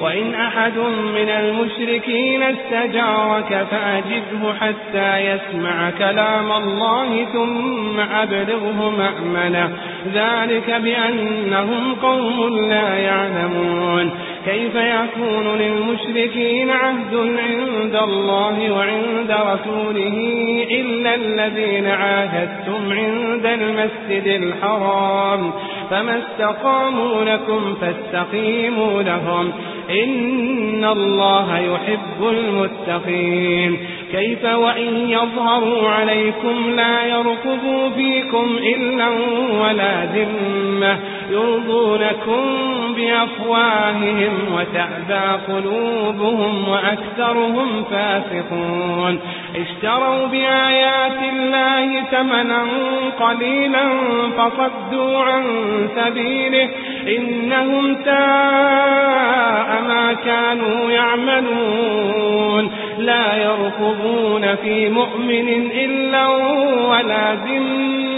وإن أحد من المشركين استجارك فأجده حتى يسمع كلام الله ثم أبلغه مأمنة. ذلك بأنهم قوم لا يعلمون. كيف يكون للمشركين عهد عند الله وعند رسوله إلا الذين عاهدتم عند المسجد الحرام؟ فما استقاموا لكم فاستقيموا لهم. إن الله يحب المتقين. كيف وإن يظهروا عليكم لا يرقبوا فيكم إلا ولا ذمة يرضونكم بأفواههم وتأبى قلوبهم وأكثرهم فاسقون. اشتروا بآيات الله ثمنا قليلا فصدوا عن سبيله إنهم ساء ما كانوا يعملون لا يرقبون في مؤمن إلا ولا ذمة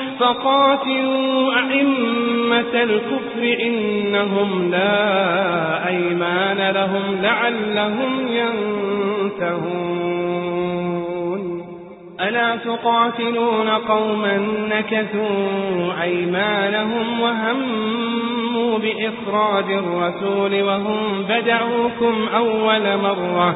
فقاتلوا أئمة الكفر إنهم لا أيمان لهم لعلهم ينتهون. ألا تقاتلون قوما نكثوا أيمانهم وهموا بإخراج الرسول وهم بدعوكم أول مرة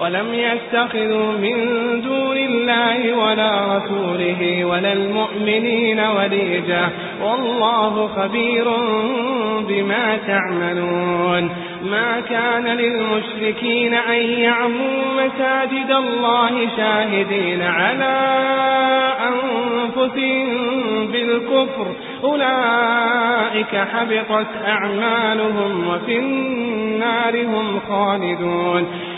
ولم يتخذوا من دون الله ولا رسوله ولا المؤمنين وليجا والله خبير بما تعملون. ما كان للمشركين أن يعموا مساجد الله شاهدين على أنفسهم بالكفر. أولئك حبطت أعمالهم وفي النار هم خالدون.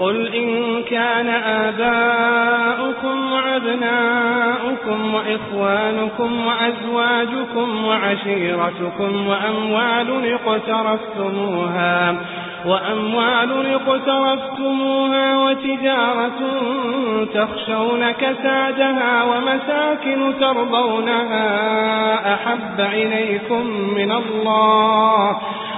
قل إن كان آباؤكم وأبناؤكم وإخوانكم وأزواجكم وعشيرتكم وأموال اقترفتموها وأموال اقترفتموها وتجارة تخشون كسادها ومساكن ترضونها أحب إليكم من الله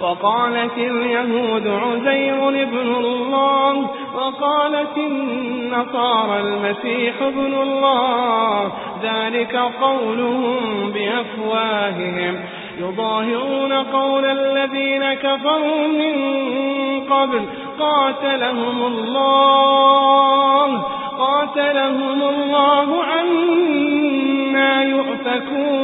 وقالت اليهود عزير ابن الله وقالت النصارى المسيح ابن الله ذلك قولهم بأفواههم. يظاهرون قول الذين كفروا من قبل قاتلهم الله قاتلهم الله عنا يؤفكون.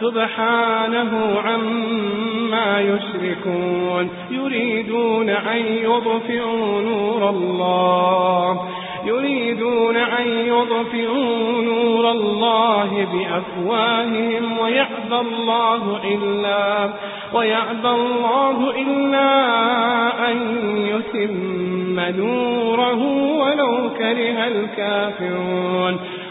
سبحانه عما يشركون يريدون أن يضفئوا نور الله يريدون أن يضفئوا نور الله بأفواههم ويأبى الله إلا ويأبى الله إلا أن يتم نوره ولو كره الكافرون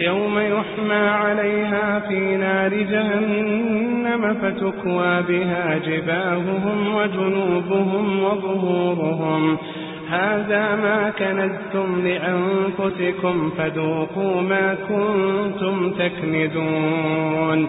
يوم يحمى عليها في نار جهنم فتكوى بها جباههم وجنوبهم وظهورهم. هذا ما كنزتم لأنفسكم فذوقوا ما كنتم تكنزون.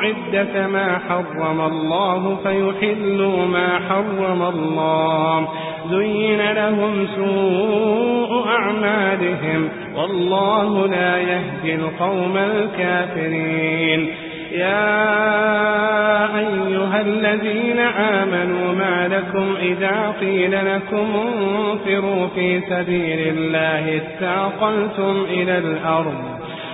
عدة ما حرم الله فيحلوا ما حرم الله. زين لهم سوء أعمالهم. والله لا يهدي القوم الكافرين. يا أيها الذين آمنوا ما لكم إذا قيل لكم انفروا في سبيل الله اتاقلتم إلى الأرض.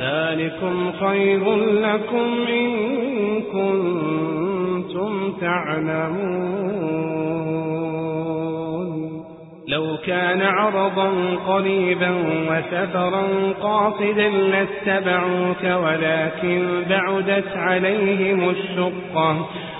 ذلكم خير لكم إن كنتم تعلمون. لو كان عرضا قريبا وسفرا قاصدا لاتبعوك ولكن بعدت عليهم الشقة.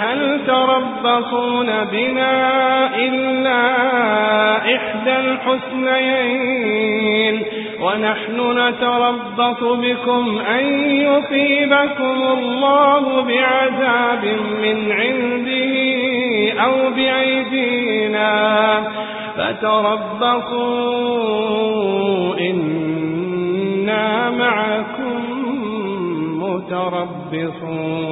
هل تربصون بنا إلا إحدى الحسنيين ونحن نتربص بكم أن يصيبكم الله بعذاب من عنده أو بأيدينا فتربصوا إنا معكم متربصون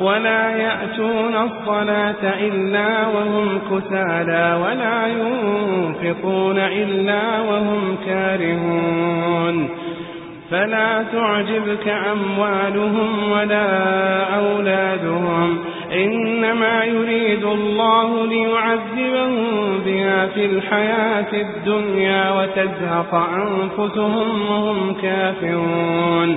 ولا يأتون الصلاة إلا وهم كسالا ولا ينفقون إلا وهم كارهون. فلا تعجبك أموالهم ولا أولادهم. إنما يريد الله ليعذبهم بها في الحياة الدنيا وتزهق أنفسهم وهم كافرون.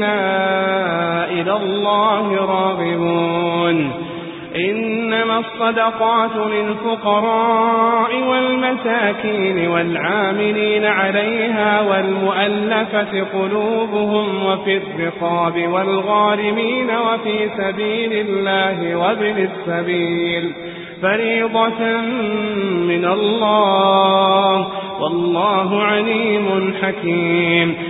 إنا إلى الله راغبون. إنما الصدقات للفقراء والمساكين والعاملين عليها والمؤلفة قلوبهم وفي الرقاب والغارمين وفي سبيل الله وابن السبيل. فريضة من الله. والله عليم حكيم.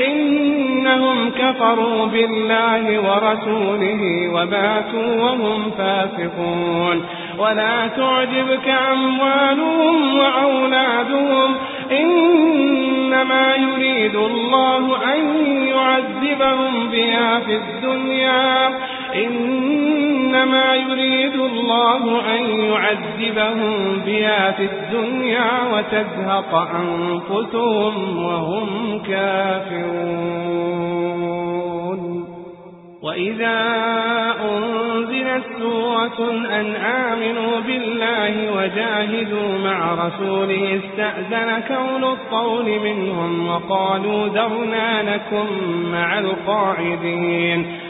إنهم كفروا بالله ورسوله وماتوا وهم فاسقون. ولا تعجبك أموالهم وأولادهم. إنما يريد الله أن يعذبهم بها في الدنيا. إنما يريد الله أن يعذبهم بها في الدنيا وتزهق أنفسهم وهم كافرون. وإذا أنزلت سورة أن آمنوا بالله وجاهدوا مع رسوله استأذن كون الطول منهم وقالوا ذرنا لكم مع القاعدين.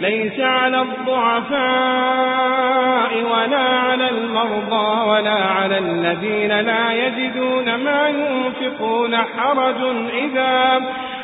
ليس على الضعفاء ولا على المرضى ولا على الذين لا يجدون ما ينفقون حرج إذا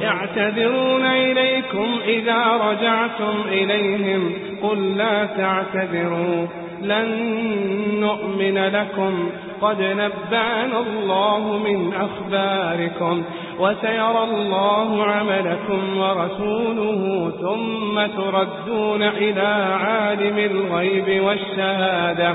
يعتذرون إليكم إذا رجعتم إليهم قل لا تعتذروا لن نؤمن لكم قد نبعنا الله من أخباركم وسيرى الله عملكم ورسوله ثم تردون إلى عالم الغيب والشهادة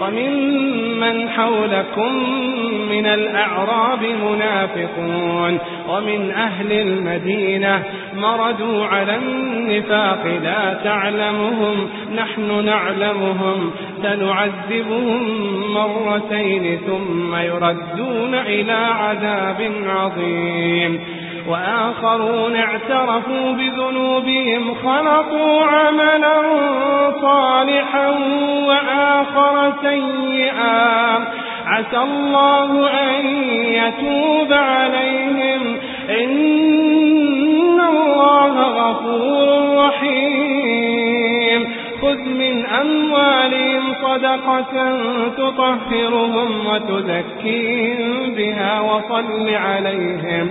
وممن حولكم من الأعراب منافقون ومن أهل المدينة مردوا على النفاق لا تعلمهم نحن نعلمهم سنعذبهم مرتين ثم يردون إلى عذاب عظيم وآخرون اعترفوا بذنوبهم خلقوا عملا صالحا وآخر سيئا. عسى الله أن يتوب عليهم. إن الله غفور رحيم. خذ من أموالهم صدقة تطهرهم وتذكيهم بها وصل عليهم.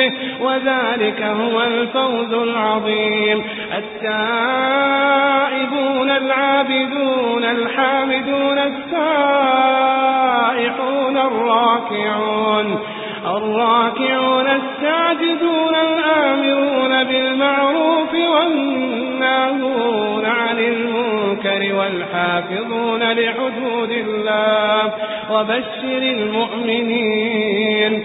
به. وذلك هو الفوز العظيم. التائبون العابدون الحامدون السائحون الراكعون. الراكعون الساجدون الآمرون بالمعروف والناهون عن المنكر والحافظون لحدود الله. وبشر المؤمنين.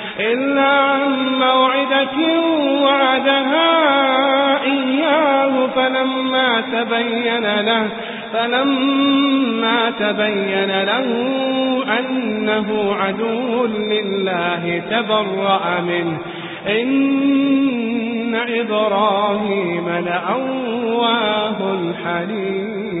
إلا عن موعدة وعدها إياه فلما تبين له فلما تبين له أنه عدو لله تبرأ منه. إن إبراهيم لأواه حليم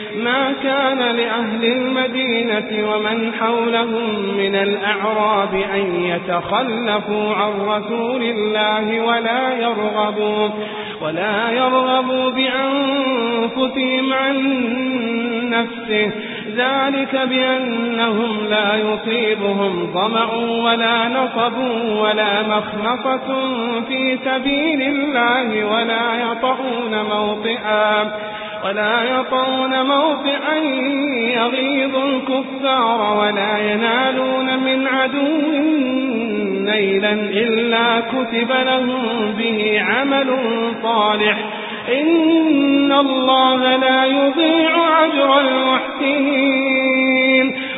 ما كان لأهل المدينة ومن حولهم من الأعراب أن يتخلفوا عن رسول الله ولا يرغبوا, ولا يرغبوا بأنفسهم عن نفسه. ذلك بأنهم لا يصيبهم ضمع ولا نصب ولا مخنصة في سبيل الله ولا يطعون موطئا. ولا يطعون موطئا يغيظ الكفار ولا ينالون من عدو نيلا إلا كتب لهم به عمل صالح. إن الله لا يضيع أجر المحسنين.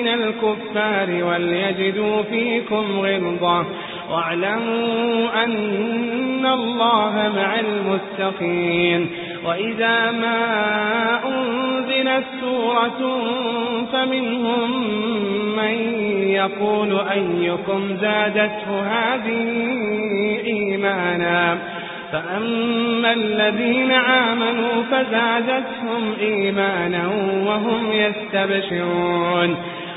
من الكفار وليجدوا فيكم غلظة. واعلموا أن الله مع المتقين. وإذا ما أنزلت سورة فمنهم من يقول أيكم زادته هذه إيمانا. فأما الذين آمنوا فزادتهم إيمانا وهم يستبشرون.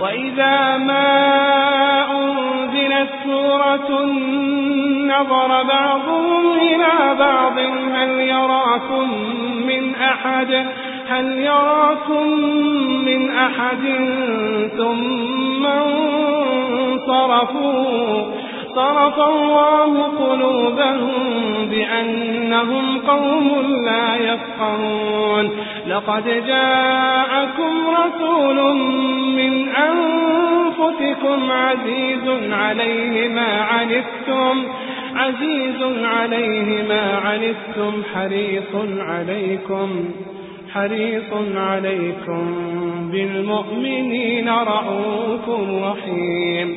وإذا ما أنزلت سورة نظر بعضهم إلى بعض هل يراكم من أحد؟ هل يراكم من أحد؟ ثم انصرفوا. صرف الله قلوبهم بأنهم قوم لا يفقهون. لقد جاءكم رسول من أنفسكم عزيز عليه ما عنتم عزيز عليه ما عنتم حريص عليكم حريص عليكم بالمؤمنين رؤوف رحيم.